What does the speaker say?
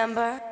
remember?